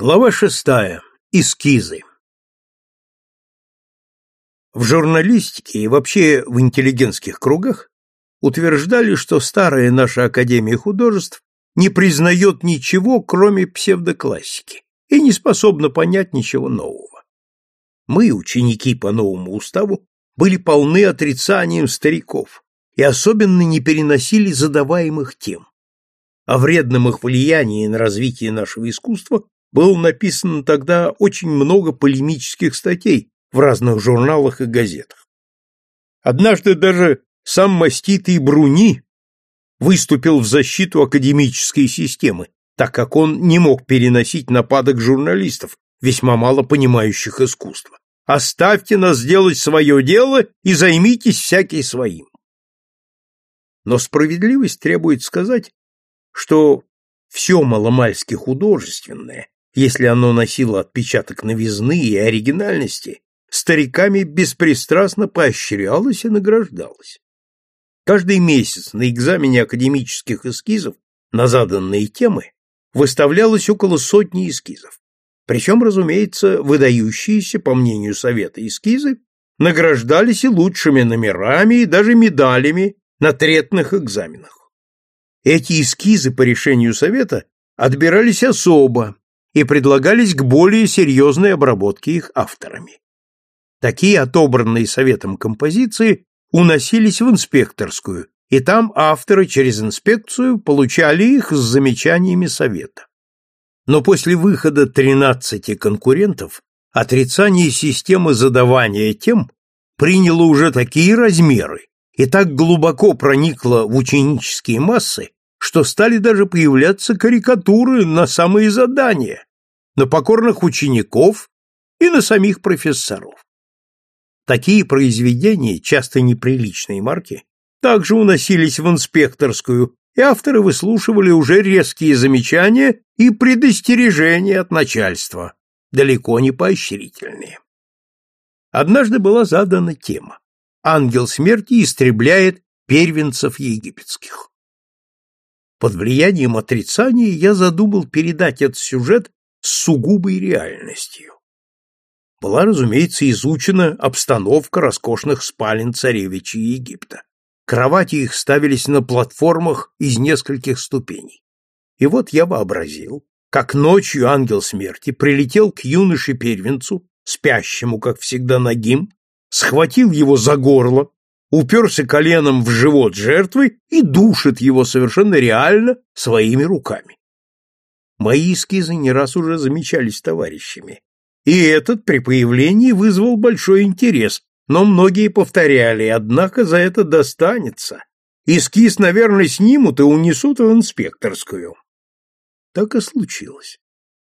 Глава шестая. Эскизы. В журналистике и вообще в интеллигентских кругах утверждали, что старая наша Академия художеств не признает ничего, кроме псевдоклассики, и не способна понять ничего нового. Мы, ученики по новому уставу, были полны отрицанием стариков и особенно не переносили задаваемых тем. О вредном их влиянии на развитие нашего искусства было написано тогда очень много полемических статей в разных журналах и газетах. Однажды даже сам маститый Бруни выступил в защиту академической системы, так как он не мог переносить нападок журналистов, весьма мало понимающих искусство. Оставьте нас делать свое дело и займитесь всякий своим. Но справедливость требует сказать, что все маломальски художественное если оно носило отпечаток новизны и оригинальности, стариками беспристрастно поощрялось и награждалось. Каждый месяц на экзамене академических эскизов на заданные темы выставлялось около сотни эскизов. Причем, разумеется, выдающиеся, по мнению Совета, эскизы награждались и лучшими номерами, и даже медалями на третных экзаменах. Эти эскизы по решению Совета отбирались особо и предлагались к более серьезной обработке их авторами. Такие отобранные советом композиции уносились в инспекторскую, и там авторы через инспекцию получали их с замечаниями совета. Но после выхода 13 конкурентов отрицание системы задавания тем приняло уже такие размеры и так глубоко проникло в ученические массы, что стали даже появляться карикатуры на самые задания, на покорных учеников и на самих профессоров. Такие произведения, часто неприличной марки, также уносились в инспекторскую, и авторы выслушивали уже резкие замечания и предостережения от начальства, далеко не поощрительные. Однажды была задана тема «Ангел смерти истребляет первенцев египетских». Под влиянием отрицания я задумал передать этот сюжет с сугубой реальностью. Была, разумеется, изучена обстановка роскошных спален царевичей Египта. Кровати их ставились на платформах из нескольких ступеней. И вот я вообразил, как ночью ангел смерти прилетел к юноше-первенцу, спящему, как всегда, нагим, схватил его за горло, уперся коленом в живот жертвы и душит его совершенно реально своими руками. Мои эскизы не раз уже замечались товарищами. И этот при появлении вызвал большой интерес, но многие повторяли, однако за это достанется. Эскиз, наверное, снимут и унесут в инспекторскую. Так и случилось.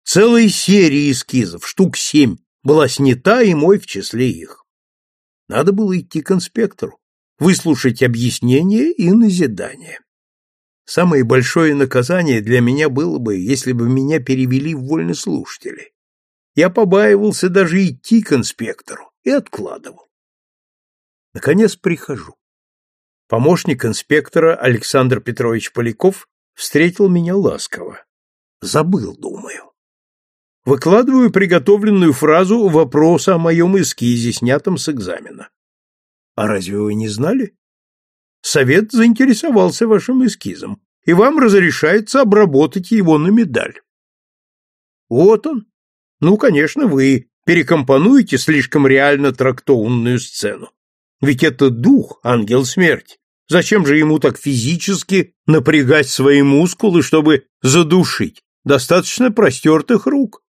Целая серия эскизов, штук семь, была снята, и мой в числе их. Надо было идти к инспектору, выслушать объяснения и назидания. Самое большое наказание для меня было бы, если бы меня перевели в вольнослушатели. Я побаивался даже идти к инспектору и откладывал. Наконец прихожу. Помощник инспектора Александр Петрович Поляков встретил меня ласково. Забыл, думаю. Выкладываю приготовленную фразу вопроса о моем эскизе, снятом с экзамена. А разве вы не знали? Совет заинтересовался вашим эскизом, и вам разрешается обработать его на медаль. Вот он. Ну, конечно, вы перекомпонуете слишком реально трактованную сцену. Ведь это дух, ангел смерти. Зачем же ему так физически напрягать свои мускулы, чтобы задушить? Достаточно простертых рук.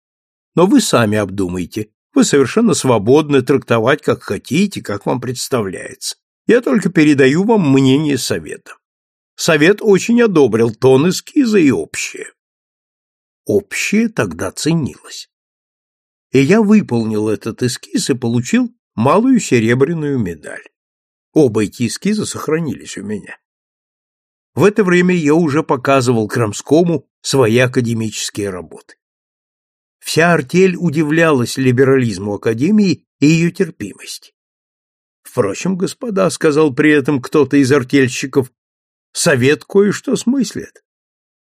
Но вы сами обдумайте. Вы совершенно свободны трактовать, как хотите, как вам представляется. Я только передаю вам мнение совета. Совет очень одобрил тон эскиза и общее. Общее тогда ценилось. И я выполнил этот эскиз и получил малую серебряную медаль. Оба эти эскиза сохранились у меня. В это время я уже показывал Крамскому свои академические работы. Вся артель удивлялась либерализму Академии и ее терпимости. Впрочем, господа, сказал при этом кто-то из артельщиков, совет кое-что смыслит.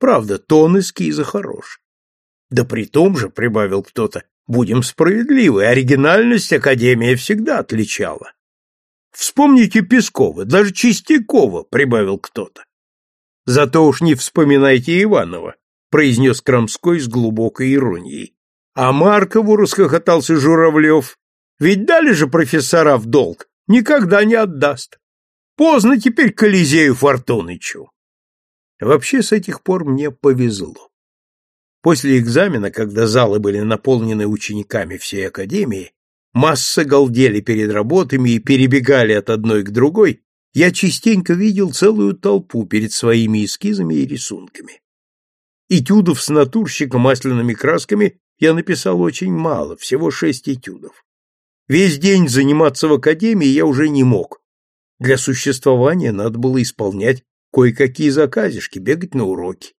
Правда, тон эскиза хорош. Да при том же, прибавил кто-то, будем справедливы, оригинальность Академия всегда отличала. Вспомните Пескова, даже Чистякова, прибавил кто-то. Зато уж не вспоминайте Иванова, произнес Крамской с глубокой иронией. А Маркову расхохотался Журавлев. Ведь дали же профессора в долг, никогда не отдаст. Поздно теперь Колизею Фортунычу. Вообще с этих пор мне повезло. После экзамена, когда залы были наполнены учениками всей академии, массы галдели перед работами и перебегали от одной к другой, я частенько видел целую толпу перед своими эскизами и рисунками. Этюдов с натурщиком масляными красками я написал очень мало, всего шесть этюдов. Весь день заниматься в академии я уже не мог. Для существования надо было исполнять кое-какие заказишки, бегать на уроки.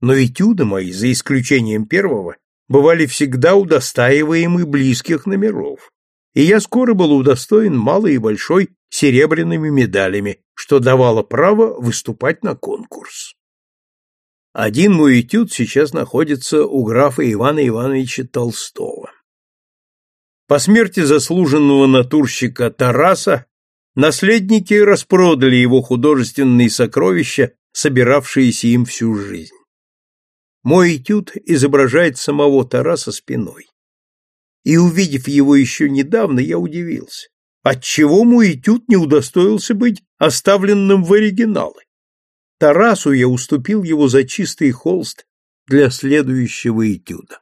Но этюды мои, за исключением первого, бывали всегда удостаиваемы близких номеров, и я скоро был удостоен малой и большой серебряными медалями, что давало право выступать на конкурс. Один мой этюд сейчас находится у графа Ивана Ивановича Толстого. По смерти заслуженного натурщика Тараса наследники распродали его художественные сокровища, собиравшиеся им всю жизнь. Мой этюд изображает самого Тараса спиной. И увидев его еще недавно, я удивился. Отчего мой этюд не удостоился быть оставленным в оригиналы? Тарасу я уступил его за чистый холст для следующего этюда.